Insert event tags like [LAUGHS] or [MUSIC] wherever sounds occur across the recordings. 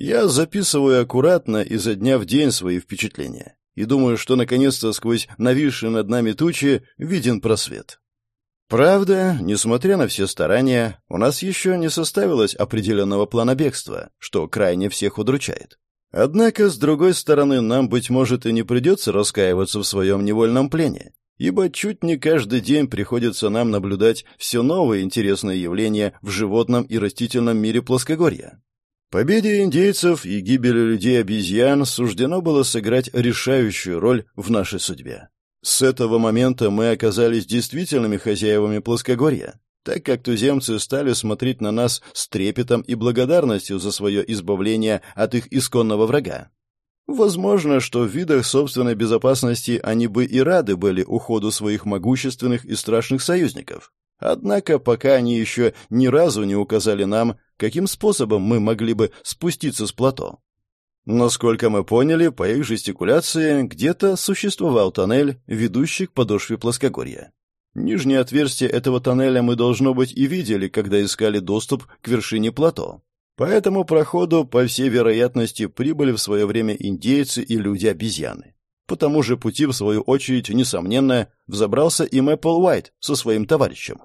Я записываю аккуратно изо дня в день свои впечатления и думаю, что наконец-то сквозь нависшие над нами тучи виден просвет. Правда, несмотря на все старания, у нас еще не составилось определенного плана бегства, что крайне всех удручает. Однако, с другой стороны, нам, быть может, и не придется раскаиваться в своем невольном плене, ибо чуть не каждый день приходится нам наблюдать все новые интересные явления в животном и растительном мире плоскогорья. Победе индейцев и гибели людей-обезьян суждено было сыграть решающую роль в нашей судьбе. С этого момента мы оказались действительными хозяевами плоскогорья, так как туземцы стали смотреть на нас с трепетом и благодарностью за свое избавление от их исконного врага. Возможно, что в видах собственной безопасности они бы и рады были уходу своих могущественных и страшных союзников. Однако пока они еще ни разу не указали нам, каким способом мы могли бы спуститься с плато. Насколько мы поняли, по их жестикуляции, где-то существовал тоннель, ведущий к подошве плоскогорья. Нижнее отверстие этого тоннеля мы, должно быть, и видели, когда искали доступ к вершине плато. По этому проходу, по всей вероятности, прибыли в свое время индейцы и люди-обезьяны. По тому же пути, в свою очередь, несомненно, взобрался и Мэппл Уайт со своим товарищем.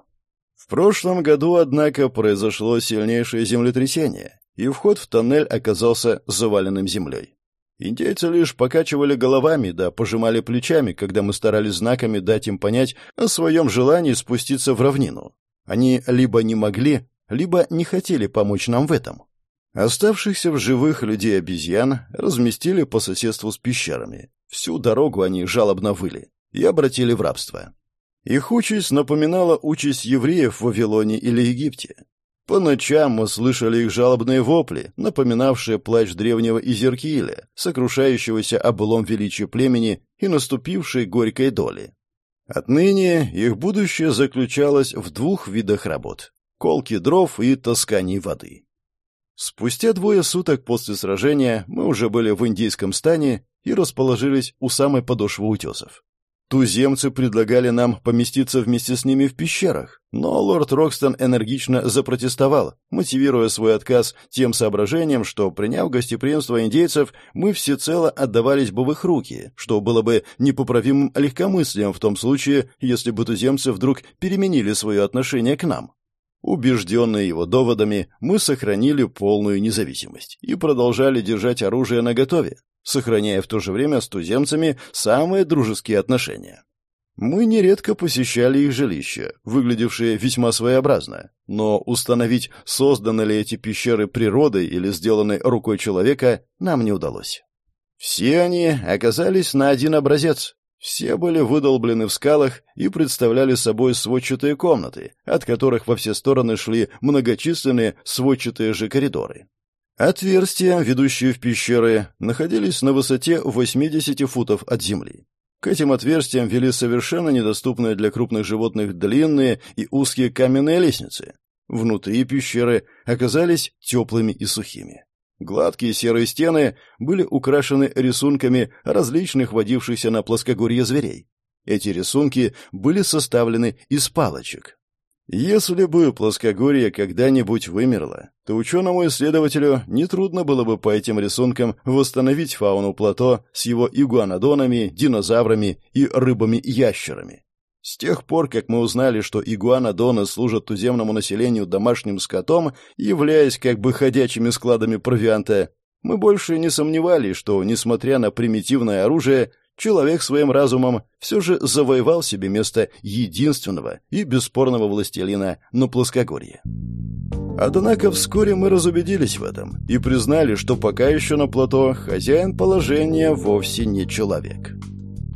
В прошлом году, однако, произошло сильнейшее землетрясение, и вход в тоннель оказался заваленным землей. Индейцы лишь покачивали головами да пожимали плечами, когда мы старались знаками дать им понять о своем желании спуститься в равнину. Они либо не могли, либо не хотели помочь нам в этом. Оставшихся в живых людей-обезьян разместили по соседству с пещерами. Всю дорогу они жалобно выли и обратили в рабство. Их участь напоминала участь евреев в Вавилоне или Египте. По ночам мы слышали их жалобные вопли, напоминавшие плач древнего Изеркииля, сокрушающегося о былом величии племени и наступившей горькой доли. Отныне их будущее заключалось в двух видах работ — колки дров и тасканий воды. Спустя двое суток после сражения мы уже были в индийском стане и расположились у самой подошвы утесов. Туземцы предлагали нам поместиться вместе с ними в пещерах, но лорд Рокстон энергично запротестовал, мотивируя свой отказ тем соображением, что, приняв гостеприимство индейцев, мы всецело отдавались бы в их руки, что было бы непоправимым легкомыслием в том случае, если бы туземцы вдруг переменили свое отношение к нам. Убежденные его доводами, мы сохранили полную независимость и продолжали держать оружие наготове, сохраняя в то же время с туземцами самые дружеские отношения. Мы нередко посещали их жилища, выглядевшие весьма своеобразно, но установить, созданы ли эти пещеры природой или сделаны рукой человека, нам не удалось. Все они оказались на один образец. Все были выдолблены в скалах и представляли собой сводчатые комнаты, от которых во все стороны шли многочисленные сводчатые же коридоры. Отверстия, ведущие в пещеры, находились на высоте 80 футов от земли. К этим отверстиям вели совершенно недоступные для крупных животных длинные и узкие каменные лестницы. Внутри пещеры оказались теплыми и сухими. Гладкие серые стены были украшены рисунками различных водившихся на плоскогорье зверей. Эти рисунки были составлены из палочек. Если бы плоскогорье когда-нибудь вымерло, то ученому-исследователю нетрудно было бы по этим рисункам восстановить фауну плато с его игуанодонами, динозаврами и рыбами-ящерами. С тех пор, как мы узнали, что игуанодоны служат туземному населению домашним скотом, являясь как бы ходячими складами провианта, мы больше не сомневались, что, несмотря на примитивное оружие, человек своим разумом все же завоевал себе место единственного и бесспорного властелина на плоскогорье. Однако вскоре мы разубедились в этом и признали, что пока еще на плато хозяин положения вовсе не человек.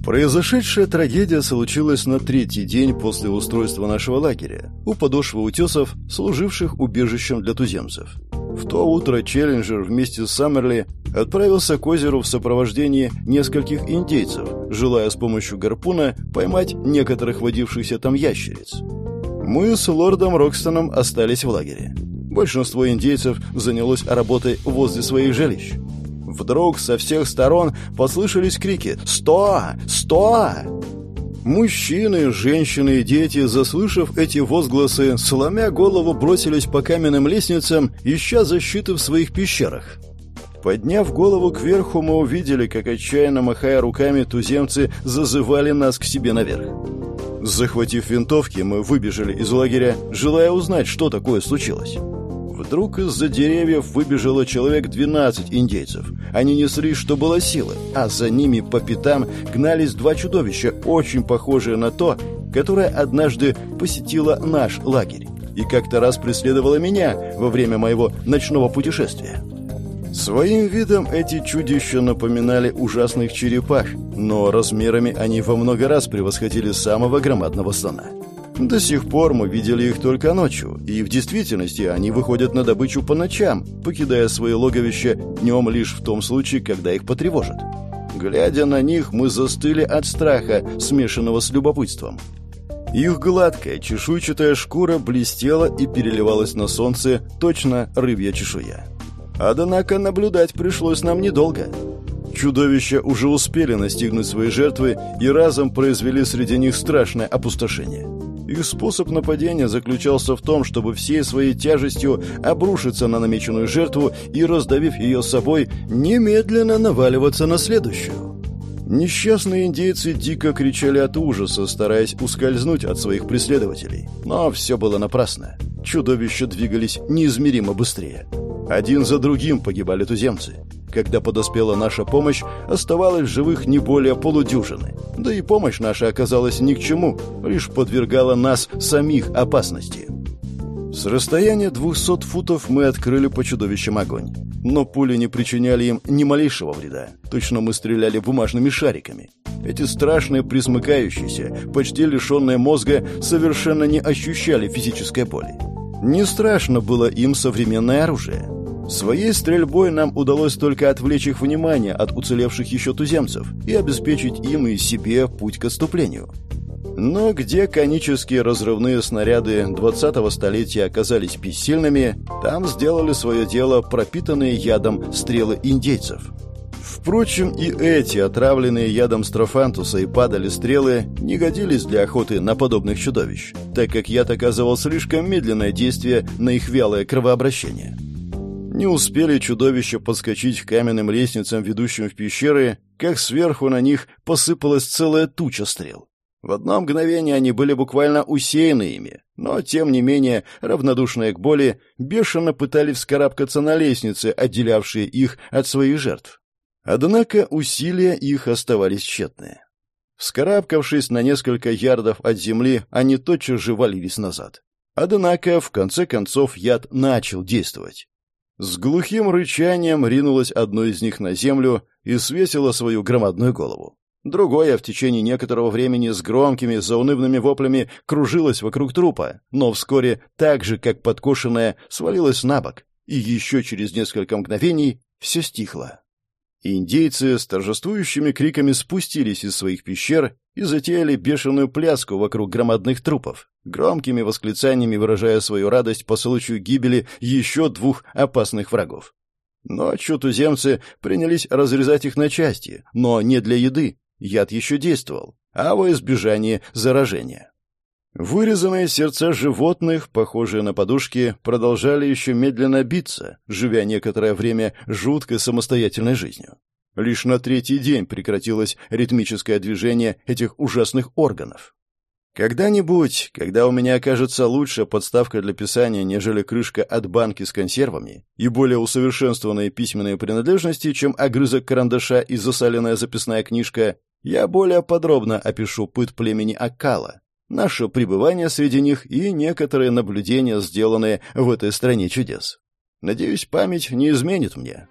Произошедшая трагедия случилась на третий день после устройства нашего лагеря, у подошвы утесов, служивших убежищем для туземцев. В то утро Челленджер вместе с Саммерли отправился к озеру в сопровождении нескольких индейцев, желая с помощью гарпуна поймать некоторых водившихся там ящериц. Мы с лордом Рокстоном остались в лагере. Большинство индейцев занялось работой возле своих жилищ. Вдруг со всех сторон послышались крики «Сто! Сто!». Мужчины, женщины и дети, заслышав эти возгласы, сломя голову, бросились по каменным лестницам, ища защиты в своих пещерах. Подняв голову кверху, мы увидели, как отчаянно махая руками, туземцы зазывали нас к себе наверх. Захватив винтовки, мы выбежали из лагеря, желая узнать, что такое случилось. Вдруг из-за деревьев выбежало человек 12 индейцев. Они несли, что было силы, а за ними по пятам гнались два чудовища, очень похожие на то, которое однажды посетило наш лагерь и как-то раз преследовало меня во время моего ночного путешествия. Своим видом эти чудища напоминали ужасных черепах, но размерами они во много раз превосходили самого громадного слона. До сих пор мы видели их только ночью, и в действительности они выходят на добычу по ночам, покидая свои логовища днем лишь в том случае, когда их потревожат. Глядя на них, мы застыли от страха, смешанного с любопытством. Их гладкая, чешуйчатая шкура блестела и переливалась на солнце, точно рыбья чешуя. Однако наблюдать пришлось нам недолго. Чудовища уже успели настигнуть свои жертвы и разом произвели среди них страшное опустошение. Их способ нападения заключался в том, чтобы всей своей тяжестью обрушиться на намеченную жертву и, раздавив ее собой, немедленно наваливаться на следующую. Несчастные индейцы дико кричали от ужаса, стараясь ускользнуть от своих преследователей. Но все было напрасно. Чудовища двигались неизмеримо быстрее. Один за другим погибали туземцы. Когда подоспела наша помощь, оставалось живых не более полудюжины. Да и помощь наша оказалась ни к чему, лишь подвергала нас самих опасности. С расстояния двухсот футов мы открыли по чудовищам огонь. Но пули не причиняли им ни малейшего вреда. Точно мы стреляли бумажными шариками. Эти страшные присмыкающиеся, почти лишенные мозга, совершенно не ощущали физической боли. Не страшно было им современное оружие. Своей стрельбой нам удалось только отвлечь их внимание от уцелевших еще туземцев и обеспечить им и себе путь к отступлению. Но где конические разрывные снаряды 20-го столетия оказались бессильными, там сделали свое дело пропитанные ядом стрелы индейцев. Впрочем, и эти, отравленные ядом строфантуса и падали стрелы, не годились для охоты на подобных чудовищ, так как яд оказывал слишком медленное действие на их вялое кровообращение. Не успели чудовища подскочить к каменным лестницам, ведущим в пещеры, как сверху на них посыпалась целая туча стрел. В одно мгновение они были буквально усеяны ими, но, тем не менее, равнодушные к боли, бешено пытались вскарабкаться на лестницы, отделявшие их от своих жертв. Однако усилия их оставались тщетные. Вскарабкавшись на несколько ярдов от земли, они тотчас же валились назад. Однако, в конце концов, яд начал действовать. С глухим рычанием ринулось одно из них на землю и свесило свою громадную голову. Другое в течение некоторого времени с громкими заунывными воплями кружилось вокруг трупа, но вскоре, так же, как подкошенное, свалилось на бок, и еще через несколько мгновений все стихло. Индейцы с торжествующими криками спустились из своих пещер и затеяли бешеную пляску вокруг громадных трупов, громкими восклицаниями выражая свою радость по случаю гибели еще двух опасных врагов. Ночью туземцы принялись разрезать их на части, но не для еды. Яд еще действовал, а во избежание заражения. Вырезанные сердца животных, похожие на подушки, продолжали еще медленно биться, живя некоторое время жуткой самостоятельной жизнью. Лишь на третий день прекратилось ритмическое движение этих ужасных органов. Когда-нибудь, когда у меня окажется лучшая подставка для писания, нежели крышка от банки с консервами, и более усовершенствованные письменные принадлежности, чем огрызок карандаша и засаленная записная книжка, я более подробно опишу пыт племени Аккала, наше пребывание среди них и некоторые наблюдения, сделанные в этой стране чудес. Надеюсь, память не изменит мне.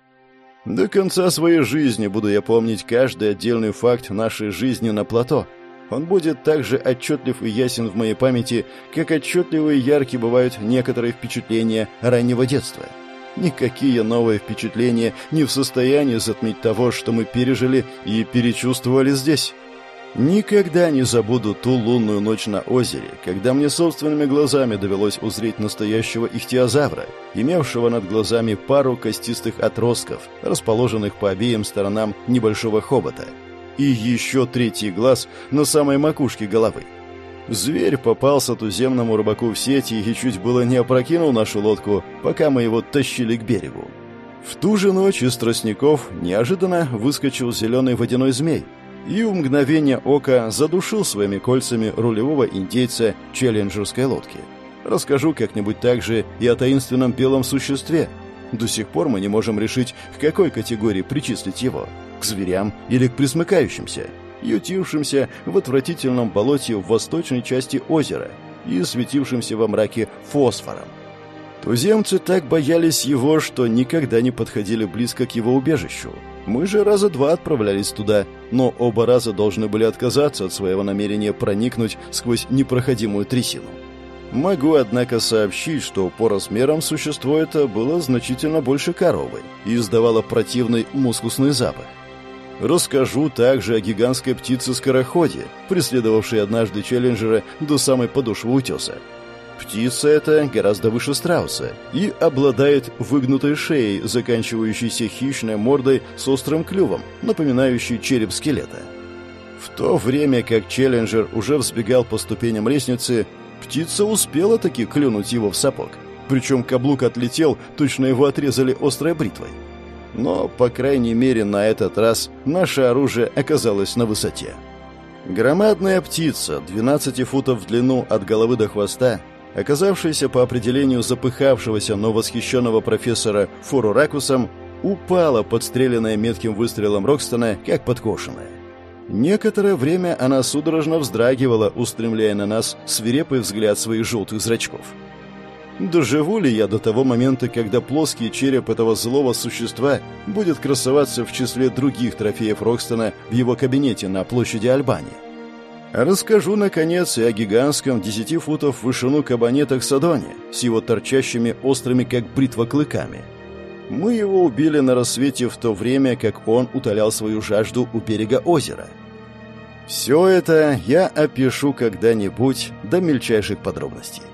До конца своей жизни буду я помнить каждый отдельный факт нашей жизни на плато. Он будет так же отчетлив и ясен в моей памяти, как отчетливы и яркие бывают некоторые впечатления раннего детства. Никакие новые впечатления не в состоянии затмить того, что мы пережили и перечувствовали здесь. Никогда не забуду ту лунную ночь на озере, когда мне собственными глазами довелось узреть настоящего ихтиозавра, имевшего над глазами пару костистых отростков, расположенных по обеим сторонам небольшого хобота, и еще третий глаз на самой макушке головы. Зверь попался туземному рыбаку в сети и чуть было не опрокинул нашу лодку, пока мы его тащили к берегу. В ту же ночь из тростников неожиданно выскочил зеленый водяной змей и в мгновение ока задушил своими кольцами рулевого индейца челленджерской лодки. Расскажу как-нибудь также и о таинственном белом существе. До сих пор мы не можем решить, к какой категории причислить его – к зверям или к присмыкающимся, ютившимся в отвратительном болоте в восточной части озера и светившимся во мраке фосфором. Туземцы так боялись его, что никогда не подходили близко к его убежищу. Мы же раза два отправлялись туда, но оба раза должны были отказаться от своего намерения проникнуть сквозь непроходимую трясину. Могу, однако, сообщить, что по размерам существо это было значительно больше коровы и издавало противный мускусный запах. Расскажу также о гигантской птице-скороходе, преследовавшей однажды челленджера до самой подошвы утеса. Птица эта гораздо выше страуса и обладает выгнутой шеей, заканчивающейся хищной мордой с острым клювом, напоминающей череп скелета. В то время как Челленджер уже взбегал по ступеням лестницы, птица успела таки клюнуть его в сапог. Причем каблук отлетел, точно его отрезали острой бритвой. Но, по крайней мере, на этот раз наше оружие оказалось на высоте. Громадная птица, 12 футов в длину от головы до хвоста, оказавшаяся по определению запыхавшегося, но восхищенного профессора Фуруракусом, упала, подстреленная метким выстрелом Рокстона, как подкошенная. Некоторое время она судорожно вздрагивала, устремляя на нас свирепый взгляд своих желтых зрачков. Доживу ли я до того момента, когда плоский череп этого злого существа будет красоваться в числе других трофеев Рокстона в его кабинете на площади Альбании? Расскажу, наконец, и о гигантском 10 футов в вышину кабанетах Садоне с его торчащими острыми, как бритва, клыками. Мы его убили на рассвете в то время, как он утолял свою жажду у берега озера. Все это я опишу когда-нибудь до мельчайших подробностей.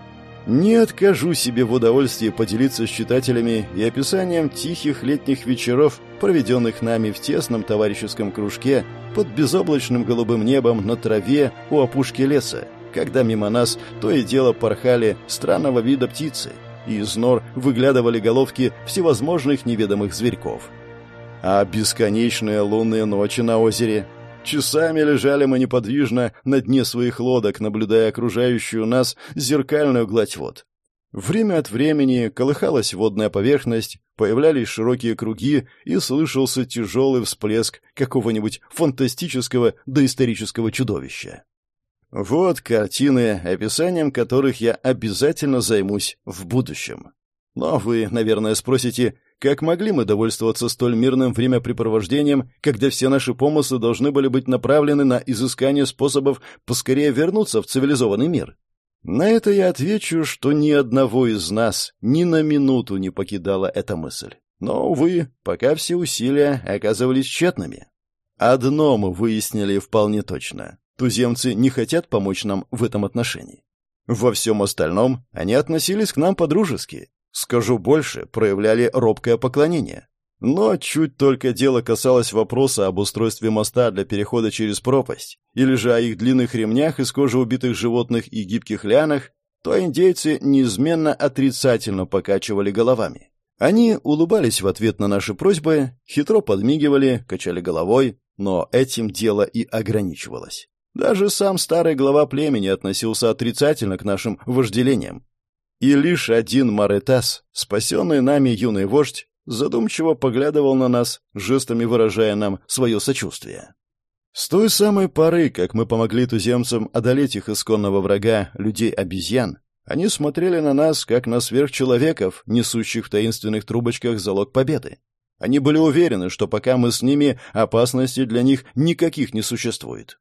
Не откажу себе в удовольствии поделиться с читателями и описанием тихих летних вечеров, проведенных нами в тесном товарищеском кружке под безоблачным голубым небом на траве у опушки леса, когда мимо нас то и дело порхали странного вида птицы, и из нор выглядывали головки всевозможных неведомых зверьков. А бесконечные лунные ночи на озере — Часами лежали мы неподвижно на дне своих лодок, наблюдая окружающую нас зеркальную гладь вод. Время от времени колыхалась водная поверхность, появлялись широкие круги и слышался тяжелый всплеск какого-нибудь фантастического доисторического чудовища. Вот картины, описанием которых я обязательно займусь в будущем. Но вы, наверное, спросите, как могли мы довольствоваться столь мирным времяпрепровождением, когда все наши помыслы должны были быть направлены на изыскание способов поскорее вернуться в цивилизованный мир? На это я отвечу, что ни одного из нас ни на минуту не покидала эта мысль. Но, увы, пока все усилия оказывались тщетными. Одно мы выяснили вполне точно. Туземцы не хотят помочь нам в этом отношении. Во всем остальном они относились к нам по-дружески, Скажу больше, проявляли робкое поклонение. Но чуть только дело касалось вопроса об устройстве моста для перехода через пропасть, или же о их длинных ремнях из кожи убитых животных и гибких лианах, то индейцы неизменно отрицательно покачивали головами. Они улыбались в ответ на наши просьбы, хитро подмигивали, качали головой, но этим дело и ограничивалось. Даже сам старый глава племени относился отрицательно к нашим вожделениям, и лишь один Маретас, спасенный нами юный вождь, задумчиво поглядывал на нас, жестами выражая нам свое сочувствие. С той самой поры, как мы помогли туземцам одолеть их исконного врага, людей-обезьян, они смотрели на нас, как на сверхчеловеков, несущих в таинственных трубочках залог победы. Они были уверены, что пока мы с ними, опасности для них никаких не существует.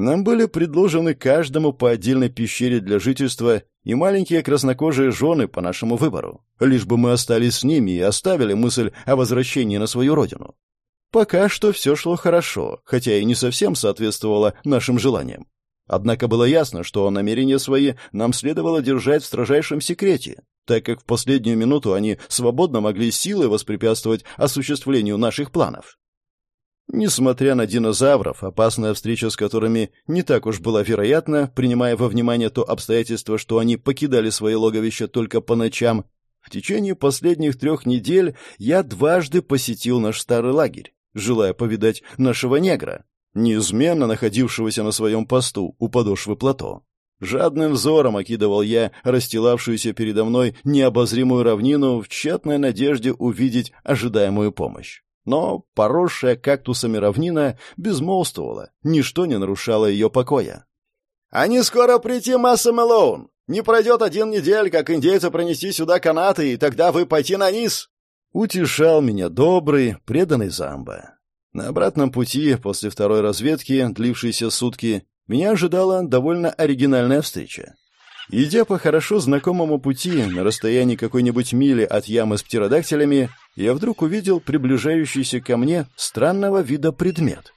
Нам были предложены каждому по отдельной пещере для жительства и маленькие краснокожие жены по нашему выбору, лишь бы мы остались с ними и оставили мысль о возвращении на свою родину. Пока что все шло хорошо, хотя и не совсем соответствовало нашим желаниям. Однако было ясно, что намерения свои нам следовало держать в строжайшем секрете, так как в последнюю минуту они свободно могли силой воспрепятствовать осуществлению наших планов. Несмотря на динозавров, опасная встреча с которыми не так уж была вероятна, принимая во внимание то обстоятельство, что они покидали свои логовища только по ночам, В течение последних трех недель я дважды посетил наш старый лагерь, желая повидать нашего негра, неизменно находившегося на своем посту у подошвы плато. Жадным взором окидывал я расстилавшуюся передо мной необозримую равнину в тщетной надежде увидеть ожидаемую помощь. Но поросшая кактусами равнина безмолвствовала, ничто не нарушало ее покоя. «Они скоро прийти, Масса Мэлоун! Не пройдет один недель, как индейцы пронести сюда канаты, и тогда вы пойти на низ!» Утешал меня добрый, преданный Замба. На обратном пути, после второй разведки, длившейся сутки, меня ожидала довольно оригинальная встреча. Идя по хорошо знакомому пути на расстоянии какой-нибудь мили от ямы с птеродактилями, я вдруг увидел приближающийся ко мне странного вида предмет.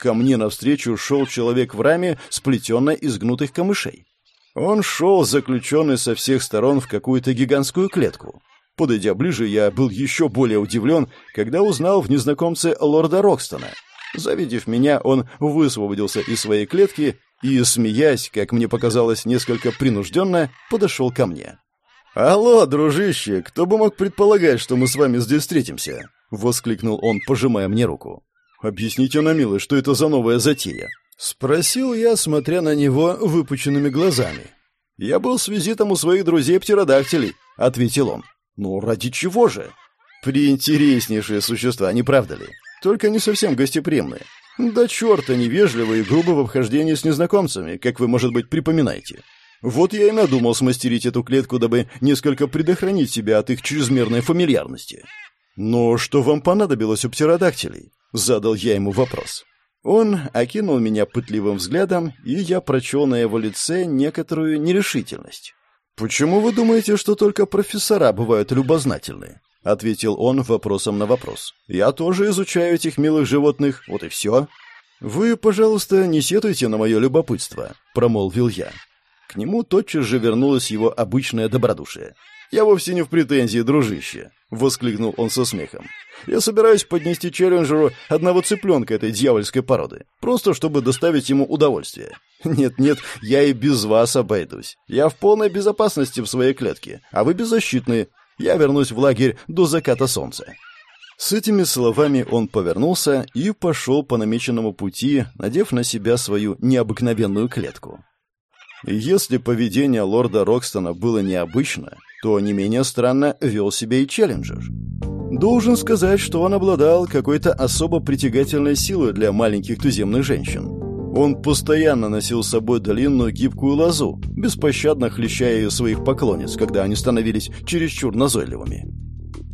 Ко мне навстречу шел человек в раме, сплетенной из гнутых камышей. Он шел, заключенный со всех сторон в какую-то гигантскую клетку. Подойдя ближе, я был еще более удивлен, когда узнал в незнакомце лорда Рокстона. Завидев меня, он высвободился из своей клетки и, смеясь, как мне показалось, несколько принужденно, подошел ко мне. «Алло, дружище, кто бы мог предполагать, что мы с вами здесь встретимся?» — воскликнул он, пожимая мне руку. «Объясните на милость, что это за новая затея?» — спросил я, смотря на него выпученными глазами. «Я был с визитом у своих друзей-птеродактилей», — ответил он. Ну, ради чего же? Приинтереснейшие существа, не правда ли? Только не совсем гостеприимные. Да черта невежливые и грубо в обхождении с незнакомцами, как вы, может быть, припоминаете. Вот я и надумал смастерить эту клетку, дабы несколько предохранить себя от их чрезмерной фамильярности. «Но что вам понадобилось у птеродактилей?» — задал я ему вопрос. Он окинул меня пытливым взглядом, и я прочел на его лице некоторую нерешительность. «Почему вы думаете, что только профессора бывают любознательны?» — ответил он вопросом на вопрос. «Я тоже изучаю этих милых животных, вот и все». «Вы, пожалуйста, не сетуйте на мое любопытство», — промолвил я. К нему тотчас же вернулось его обычное добродушие. «Я вовсе не в претензии, дружище», — воскликнул он со смехом. «Я собираюсь поднести челленджеру одного цыпленка этой дьявольской породы, просто чтобы доставить ему удовольствие. [LAUGHS] Нет-нет, я и без вас обойдусь. Я в полной безопасности в своей клетке, а вы беззащитны. Я вернусь в лагерь до заката солнца». С этими словами он повернулся и пошел по намеченному пути, надев на себя свою необыкновенную клетку. Если поведение лорда Рокстона было необычно, то не менее странно вел себя и Челленджер. Должен сказать, что он обладал какой-то особо притягательной силой для маленьких туземных женщин. Он постоянно носил с собой длинную гибкую лозу, беспощадно хлещая ее своих поклонниц, когда они становились чересчур назойливыми.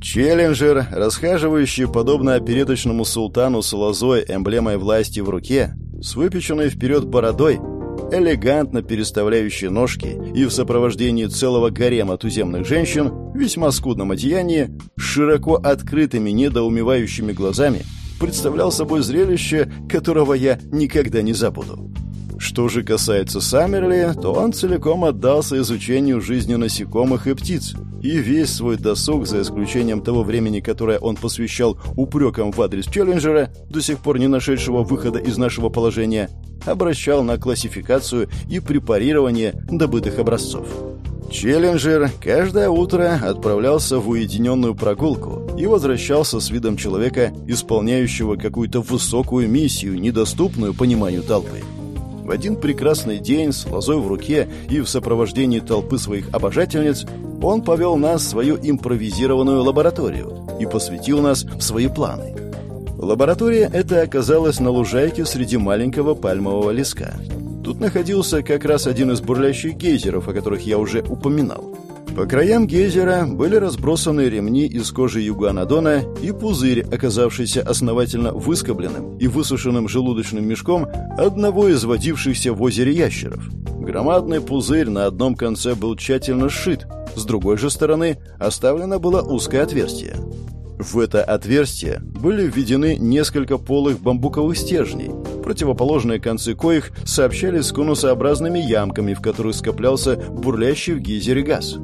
Челленджер, расхаживающий подобно опереточному султану с лозой эмблемой власти в руке, с выпеченной вперед бородой, элегантно переставляющий ножки и в сопровождении целого гарема туземных женщин в весьма скудном одеянии, широко открытыми недоумевающими глазами, представлял собой зрелище, которого я никогда не забуду. Что же касается Саммерли, то он целиком отдался изучению жизни насекомых и птиц, и весь свой досуг, за исключением того времени, которое он посвящал упрекам в адрес Челленджера, до сих пор не нашедшего выхода из нашего положения, обращал на классификацию и препарирование добытых образцов. Челленджер каждое утро отправлялся в уединенную прогулку и возвращался с видом человека, исполняющего какую-то высокую миссию, недоступную пониманию толпы. В один прекрасный день с лозой в руке и в сопровождении толпы своих обожательниц он повел нас в свою импровизированную лабораторию и посвятил нас в свои планы. Лаборатория эта оказалась на лужайке среди маленького пальмового леска. Тут находился как раз один из бурлящих гейзеров, о которых я уже упоминал. По краям гейзера были разбросаны ремни из кожи югуанодона и пузырь, оказавшийся основательно выскобленным и высушенным желудочным мешком одного из водившихся в озере ящеров. Громадный пузырь на одном конце был тщательно сшит, с другой же стороны оставлено было узкое отверстие. В это отверстие были введены несколько полых бамбуковых стержней, противоположные концы коих сообщали с конусообразными ямками, в которых скоплялся бурлящий в гейзере газ.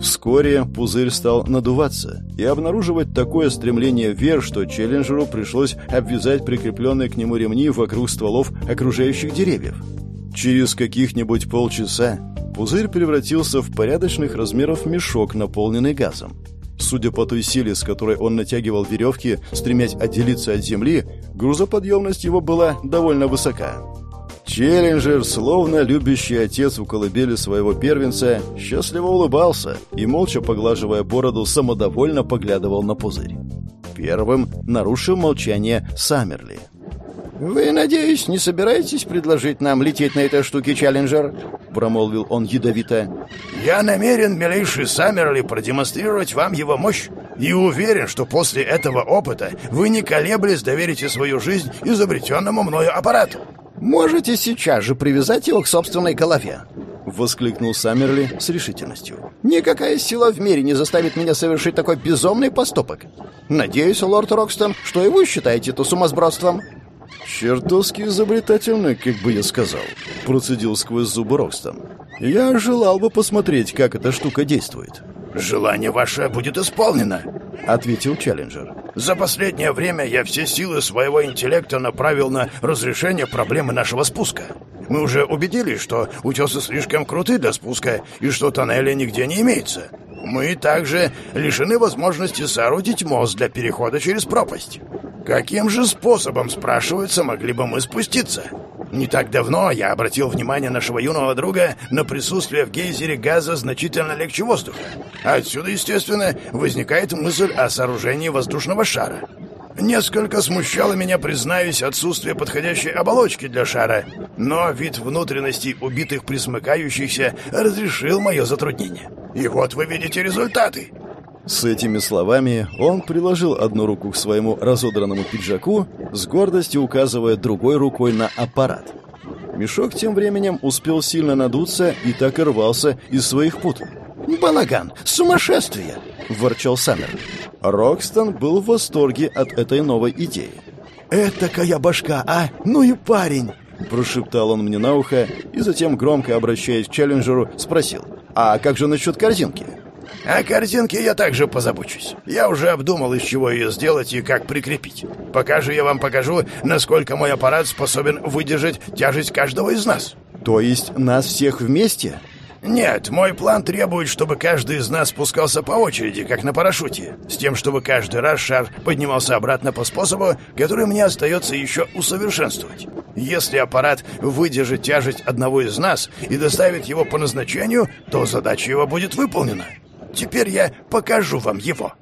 Вскоре пузырь стал надуваться и обнаруживать такое стремление вверх, что челленджеру пришлось обвязать прикрепленные к нему ремни вокруг стволов окружающих деревьев. Через каких-нибудь полчаса Пузырь превратился в порядочных размеров мешок, наполненный газом. Судя по той силе, с которой он натягивал веревки, стремясь отделиться от земли, грузоподъемность его была довольно высока. Челленджер, словно любящий отец в колыбели своего первенца, счастливо улыбался и, молча поглаживая бороду, самодовольно поглядывал на пузырь. Первым нарушил молчание Саммерли. «Вы, надеюсь, не собираетесь предложить нам лететь на этой штуке, Челленджер?» — промолвил он ядовито. «Я намерен, милейший Саммерли, продемонстрировать вам его мощь и уверен, что после этого опыта вы не колеблясь доверите свою жизнь изобретенному мною аппарату». «Можете сейчас же привязать его к собственной голове», — воскликнул Саммерли с решительностью. «Никакая сила в мире не заставит меня совершить такой безумный поступок. Надеюсь, лорд Рокстон, что и вы считаете это сумасбродством». «Чертовски изобретательно, как бы я сказал», — процедил сквозь зубы Рокстон. «Я желал бы посмотреть, как эта штука действует». «Желание ваше будет исполнено», — ответил Челленджер. «За последнее время я все силы своего интеллекта направил на разрешение проблемы нашего спуска. Мы уже убедились, что утесы слишком круты для спуска и что тоннеля нигде не имеется. Мы также лишены возможности соорудить мост для перехода через пропасть. Каким же способом, спрашивается, могли бы мы спуститься? Не так давно я обратил внимание нашего юного друга на присутствие в гейзере газа значительно легче воздуха. Отсюда, естественно, возникает мысль о сооружении воздушного шара. Несколько смущало меня, признаюсь, отсутствие подходящей оболочки для шара, но вид внутренностей убитых присмыкающихся разрешил мое затруднение. И вот вы видите результаты. С этими словами он приложил одну руку к своему разодранному пиджаку, с гордостью указывая другой рукой на аппарат. Мешок тем временем успел сильно надуться и так и рвался из своих пут. «Балаган! Сумасшествие!» — ворчал Саммер. Рокстон был в восторге от этой новой идеи. «Этакая башка, а? Ну и парень!» Прошептал он мне на ухо и затем, громко обращаясь к Челленджеру, спросил. «А как же насчет корзинки?» О корзинке я также позабочусь. Я уже обдумал, из чего ее сделать и как прикрепить. Пока же я вам покажу, насколько мой аппарат способен выдержать тяжесть каждого из нас. То есть нас всех вместе? Нет, мой план требует, чтобы каждый из нас спускался по очереди, как на парашюте, с тем, чтобы каждый раз шар поднимался обратно по способу, который мне остается еще усовершенствовать. Если аппарат выдержит тяжесть одного из нас и доставит его по назначению, то задача его будет выполнена. Теперь я покажу вам его».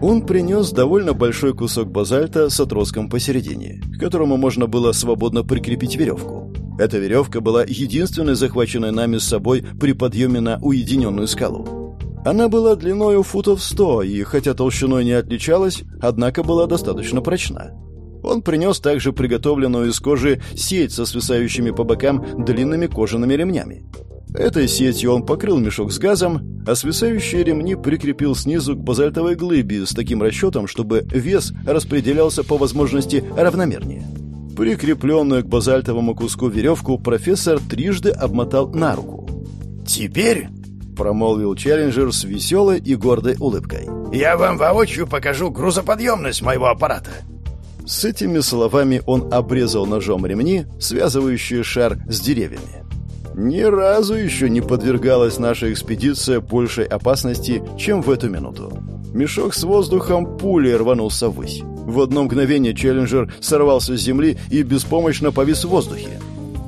Он принес довольно большой кусок базальта с отростком посередине, к которому можно было свободно прикрепить веревку. Эта веревка была единственной захваченной нами с собой при подъеме на уединенную скалу. Она была длиною футов сто и, хотя толщиной не отличалась, однако была достаточно прочна. Он принес также приготовленную из кожи сеть со свисающими по бокам длинными кожаными ремнями. Этой сетью он покрыл мешок с газом, а свисающие ремни прикрепил снизу к базальтовой глыбе с таким расчетом, чтобы вес распределялся по возможности равномернее. Прикрепленную к базальтовому куску веревку профессор трижды обмотал на руку. «Теперь», — промолвил Челленджер с веселой и гордой улыбкой, «я вам воочию покажу грузоподъемность моего аппарата». С этими словами он обрезал ножом ремни, связывающие шар с деревьями. Ни разу еще не подвергалась наша экспедиция большей опасности, чем в эту минуту. Мешок с воздухом пулей рванулся ввысь. В одно мгновение Челленджер сорвался с земли и беспомощно повис в воздухе.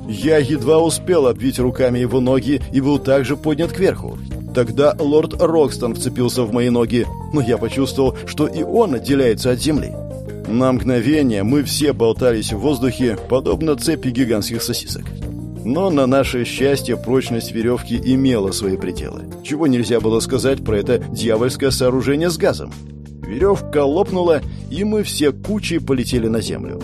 Я едва успел обвить руками его ноги и был также поднят кверху. Тогда лорд Рокстон вцепился в мои ноги, но я почувствовал, что и он отделяется от земли. На мгновение мы все болтались в воздухе, подобно цепи гигантских сосисок. Но на наше счастье прочность веревки имела свои пределы. Чего нельзя было сказать про это дьявольское сооружение с газом. Веревка лопнула, и мы все кучей полетели на землю.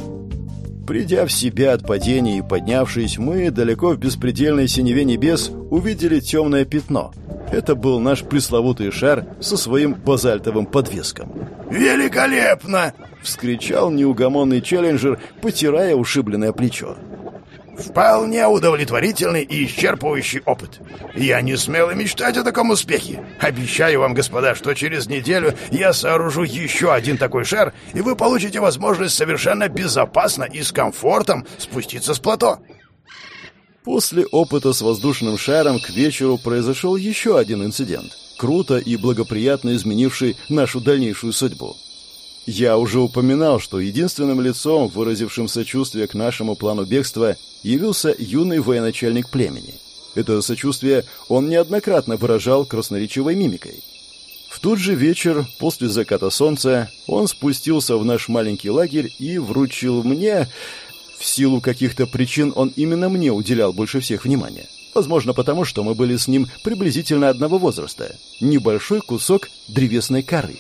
Придя в себя от падения и поднявшись, мы, далеко в беспредельной синеве небес, увидели темное пятно. Это был наш пресловутый шар со своим базальтовым подвеском. «Великолепно!» — вскричал неугомонный челленджер, потирая ушибленное плечо. Вполне удовлетворительный и исчерпывающий опыт. Я не смел и мечтать о таком успехе. Обещаю вам, господа, что через неделю я сооружу еще один такой шар, и вы получите возможность совершенно безопасно и с комфортом спуститься с плато. После опыта с воздушным шаром к вечеру произошел еще один инцидент, круто и благоприятно изменивший нашу дальнейшую судьбу. Я уже упоминал, что единственным лицом, выразившим сочувствие к нашему плану бегства, явился юный военачальник племени. Это сочувствие он неоднократно выражал красноречивой мимикой. В тот же вечер, после заката солнца, он спустился в наш маленький лагерь и вручил мне... В силу каких-то причин он именно мне уделял больше всех внимания. Возможно, потому что мы были с ним приблизительно одного возраста. Небольшой кусок древесной коры.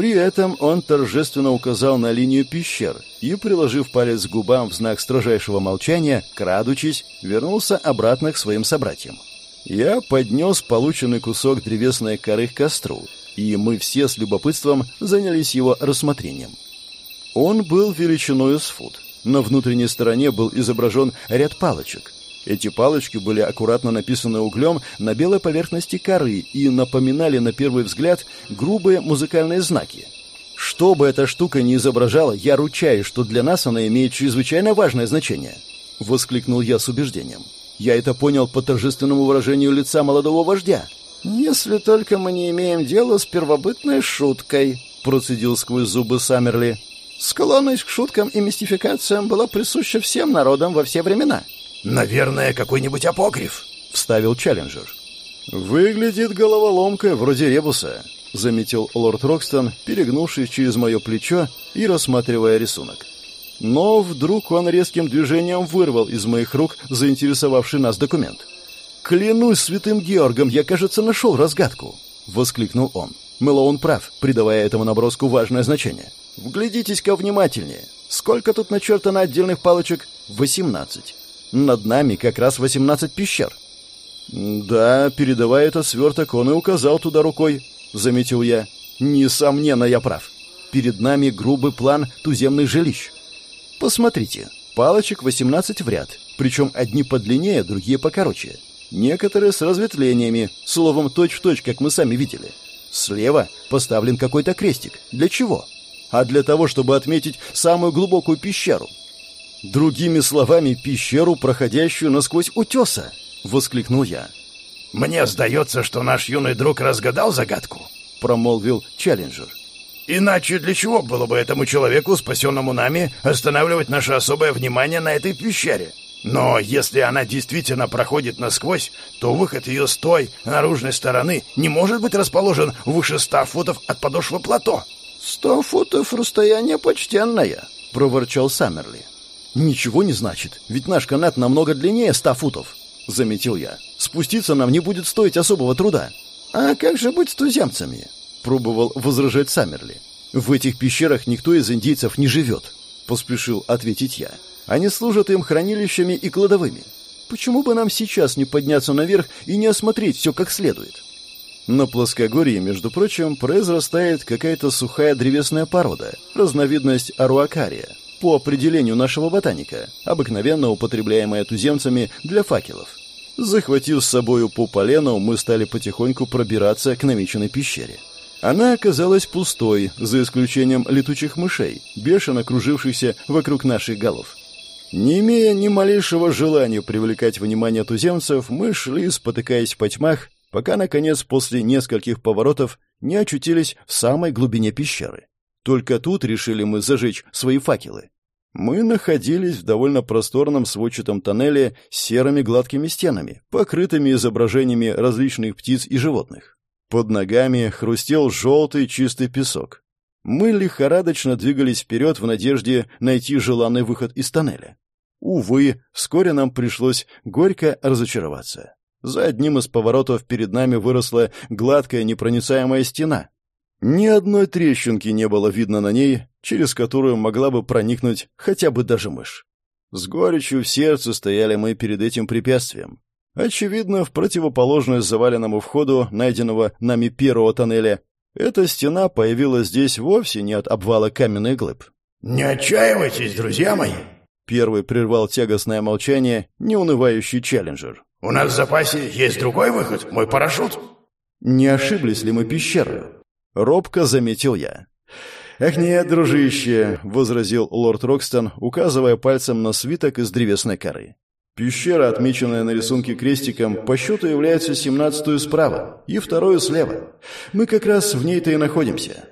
При этом он торжественно указал на линию пещер и, приложив палец к губам в знак строжайшего молчания, крадучись, вернулся обратно к своим собратьям. Я поднес полученный кусок древесной коры к костру, и мы все с любопытством занялись его рассмотрением. Он был величиной с фут. На внутренней стороне был изображен ряд палочек. Эти палочки были аккуратно написаны углем на белой поверхности коры и напоминали на первый взгляд грубые музыкальные знаки. Что бы эта штука ни изображала, я ручаюсь, что для нас она имеет чрезвычайно важное значение. Воскликнул я с убеждением. Я это понял по торжественному выражению лица молодого вождя. «Если только мы не имеем дела с первобытной шуткой», — процедил сквозь зубы Саммерли. «Склонность к шуткам и мистификациям была присуща всем народам во все времена». «Наверное, какой-нибудь апокриф», — вставил Челленджер. «Выглядит головоломкой вроде ребуса», — заметил лорд Рокстон, перегнувшись через мое плечо и рассматривая рисунок. Но вдруг он резким движением вырвал из моих рук заинтересовавший нас документ. «Клянусь святым Георгом, я, кажется, нашел разгадку!» — воскликнул он. Мэлоун прав, придавая этому наброску важное значение. «Вглядитесь-ка внимательнее. Сколько тут начертано отдельных палочек? Восемнадцать. Над нами как раз восемнадцать пещер». «Да, передавая этот сверток, он и указал туда рукой», — заметил я. «Несомненно, я прав. Перед нами грубый план туземных жилищ. Посмотрите, палочек 18 в ряд, причем одни подлиннее, другие покороче. Некоторые с разветвлениями, словом, точь-в-точь, точь, как мы сами видели. Слева поставлен какой-то крестик. Для чего? А для того, чтобы отметить самую глубокую пещеру. Другими словами, пещеру, проходящую насквозь утеса, воскликнул я. Мне сдается, что наш юный друг разгадал загадку, промолвил Челленджер. Иначе для чего было бы этому человеку, спасенному нами, останавливать наше особое внимание на этой пещере? Но если она действительно проходит насквозь, то выход ее с той наружной стороны не может быть расположен выше ста футов от подошвы плато. «Сто футов расстояние почтенное», — проворчал Саммерли. «Ничего не значит, ведь наш канат намного длиннее ста футов», — заметил я. «Спуститься нам не будет стоить особого труда». «А как же быть с туземцами?» — пробовал возражать Саммерли. «В этих пещерах никто из индейцев не живет», — поспешил ответить я. «Они служат им хранилищами и кладовыми. Почему бы нам сейчас не подняться наверх и не осмотреть все как следует?» На плоскогорье, между прочим, произрастает какая-то сухая древесная порода, разновидность аруакария, по определению нашего ботаника, обыкновенно употребляемая туземцами для факелов. Захватив с собою по мы стали потихоньку пробираться к намеченной пещере. Она оказалась пустой, за исключением летучих мышей, бешено кружившихся вокруг наших голов. Не имея ни малейшего желания привлекать внимание туземцев, мы шли, спотыкаясь по тьмах, пока, наконец, после нескольких поворотов не очутились в самой глубине пещеры. Только тут решили мы зажечь свои факелы. Мы находились в довольно просторном сводчатом тоннеле с серыми гладкими стенами, покрытыми изображениями различных птиц и животных. Под ногами хрустел желтый чистый песок. Мы лихорадочно двигались вперед в надежде найти желанный выход из тоннеля. Увы, вскоре нам пришлось горько разочароваться. За одним из поворотов перед нами выросла гладкая непроницаемая стена. Ни одной трещинки не было видно на ней, через которую могла бы проникнуть хотя бы даже мышь. С горечью в сердце стояли мы перед этим препятствием. Очевидно, в противоположность заваленному входу, найденного нами первого тоннеля, эта стена появилась здесь вовсе не от обвала каменных глыб. «Не отчаивайтесь, друзья мои!» Первый прервал тягостное молчание неунывающий челленджер. «У нас в запасе есть другой выход, мой парашют!» «Не ошиблись ли мы пещерой?» Робко заметил я. «Эх нет, дружище», — возразил лорд Рокстон, указывая пальцем на свиток из древесной коры. Пещера, отмеченная на рисунке крестиком, по счету является семнадцатую справа и вторую слева. Мы как раз в ней-то и находимся.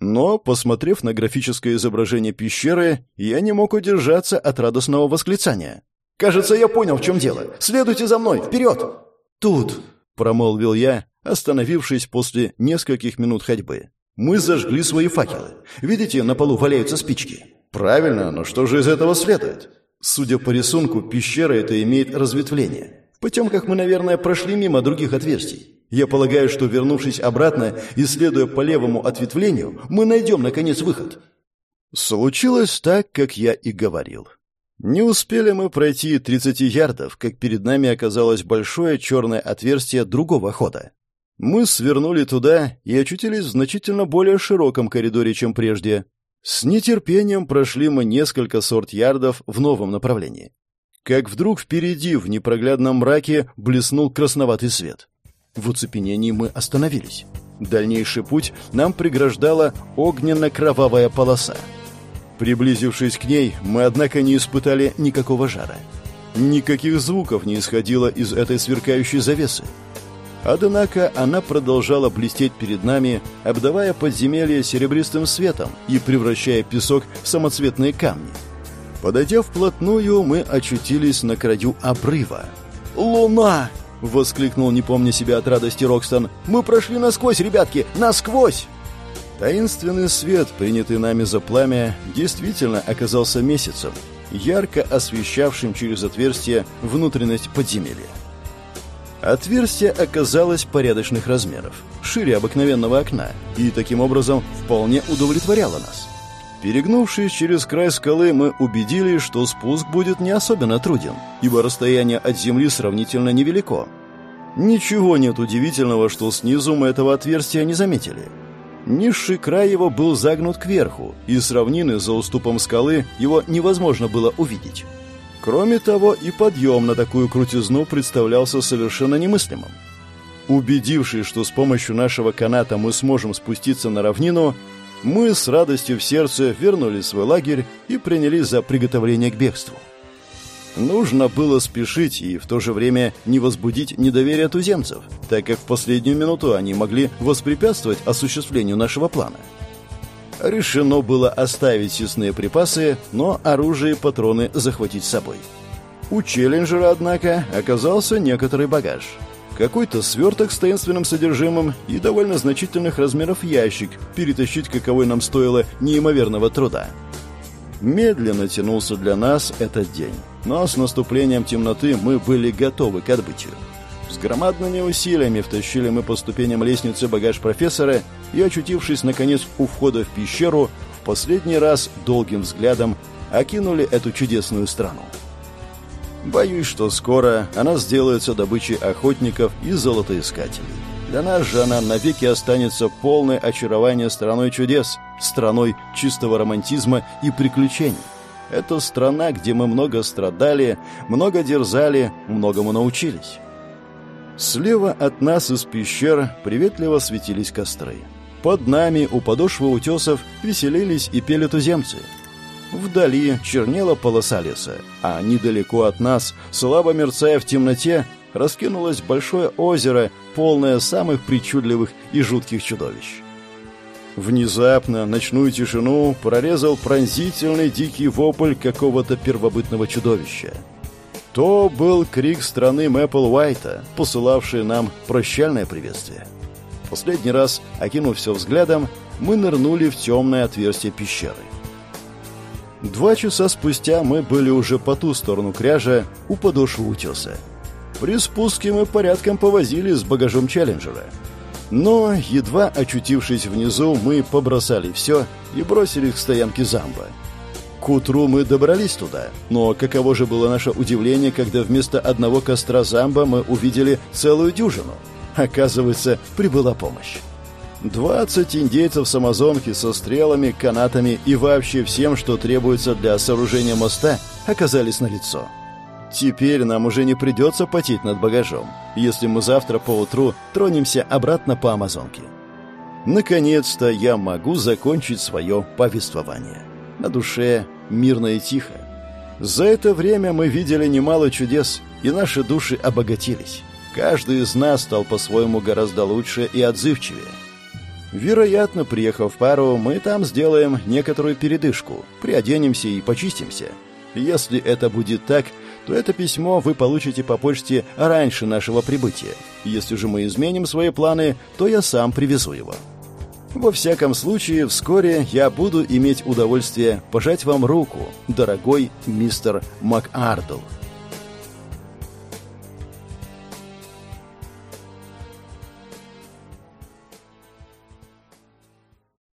Но, посмотрев на графическое изображение пещеры, я не мог удержаться от радостного восклицания. «Кажется, я понял, в чем дело. Следуйте за мной, вперед!» «Тут», — промолвил я, остановившись после нескольких минут ходьбы. «Мы зажгли свои факелы. Видите, на полу валяются спички». «Правильно, но что же из этого следует?» Судя по рисунку, пещера это имеет разветвление. В потемках мы, наверное, прошли мимо других отверстий. Я полагаю, что, вернувшись обратно и следуя по левому ответвлению, мы найдем, наконец, выход. Случилось так, как я и говорил. Не успели мы пройти 30 ярдов, как перед нами оказалось большое черное отверстие другого хода. Мы свернули туда и очутились в значительно более широком коридоре, чем прежде. С нетерпением прошли мы несколько сорт ярдов в новом направлении. Как вдруг впереди, в непроглядном мраке, блеснул красноватый свет. В уцепенении мы остановились. Дальнейший путь нам преграждала огненно-кровавая полоса. Приблизившись к ней, мы, однако, не испытали никакого жара. Никаких звуков не исходило из этой сверкающей завесы. Однако она продолжала блестеть перед нами, обдавая подземелье серебристым светом и превращая песок в самоцветные камни. Подойдя вплотную, мы очутились на краю обрыва. «Луна!» — воскликнул, не помня себя от радости Рокстон. «Мы прошли насквозь, ребятки! Насквозь!» Таинственный свет, принятый нами за пламя, действительно оказался месяцем, ярко освещавшим через отверстие внутренность подземелья. Отверстие оказалось порядочных размеров, шире обыкновенного окна, и таким образом вполне удовлетворяло нас. Перегнувшись через край скалы, мы убедились, что спуск будет не особенно труден, ибо расстояние от земли сравнительно невелико. Ничего нет удивительного, что снизу мы этого отверстия не заметили. Низший край его был загнут кверху, и с равнины за уступом скалы его невозможно было увидеть. Кроме того, и подъем на такую крутизну представлялся совершенно немыслимым. Убедившись, что с помощью нашего каната мы сможем спуститься на равнину, мы с радостью в сердце вернули свой лагерь и принялись за приготовление к бегству. Нужно было спешить и в то же время не возбудить недоверие туземцев, так как в последнюю минуту они могли воспрепятствовать осуществлению нашего плана – решено было оставить съестные припасы, но оружие и патроны захватить с собой. У Челленджера, однако, оказался некоторый багаж. Какой-то сверток с таинственным содержимым и довольно значительных размеров ящик, перетащить каковой нам стоило неимоверного труда. Медленно тянулся для нас этот день, но с наступлением темноты мы были готовы к отбытию. С громадными усилиями втащили мы по ступеням лестницы багаж профессора и, очутившись, наконец, у входа в пещеру, в последний раз долгим взглядом окинули эту чудесную страну. Боюсь, что скоро она сделается добычей охотников и золотоискателей. Для нас же она навеки останется полное очарование страной чудес, страной чистого романтизма и приключений. Это страна, где мы много страдали, много дерзали, многому научились. Слева от нас из пещер приветливо светились костры. Под нами у подошвы утесов веселились и пели туземцы. Вдали чернела полоса леса, а недалеко от нас, слабо мерцая в темноте, раскинулось большое озеро, полное самых причудливых и жутких чудовищ. Внезапно ночную тишину прорезал пронзительный дикий вопль какого-то первобытного чудовища. То был крик страны Мэппл Уайта, посылавший нам прощальное приветствие. Последний раз, окинув все взглядом, мы нырнули в темное отверстие пещеры. Два часа спустя мы были уже по ту сторону кряжа у подошвы утеса. При спуске мы порядком повозили с багажом Челленджера. Но, едва очутившись внизу, мы побросали все и бросили к стоянке Замба. К утру мы добрались туда, но каково же было наше удивление, когда вместо одного костра Замба мы увидели целую дюжину – Оказывается, прибыла помощь. Двадцать индейцев с Амазонки со стрелами, канатами и вообще всем, что требуется для сооружения моста, оказались на лицо. Теперь нам уже не придется потеть над багажом, если мы завтра поутру тронемся обратно по Амазонке. Наконец-то я могу закончить свое повествование. На душе мирно и тихо. За это время мы видели немало чудес, и наши души обогатились. Каждый из нас стал по-своему гораздо лучше и отзывчивее. Вероятно, приехав в пару, мы там сделаем некоторую передышку, приоденемся и почистимся. Если это будет так, то это письмо вы получите по почте раньше нашего прибытия. Если же мы изменим свои планы, то я сам привезу его. Во всяком случае, вскоре я буду иметь удовольствие пожать вам руку, дорогой мистер МакАрдл.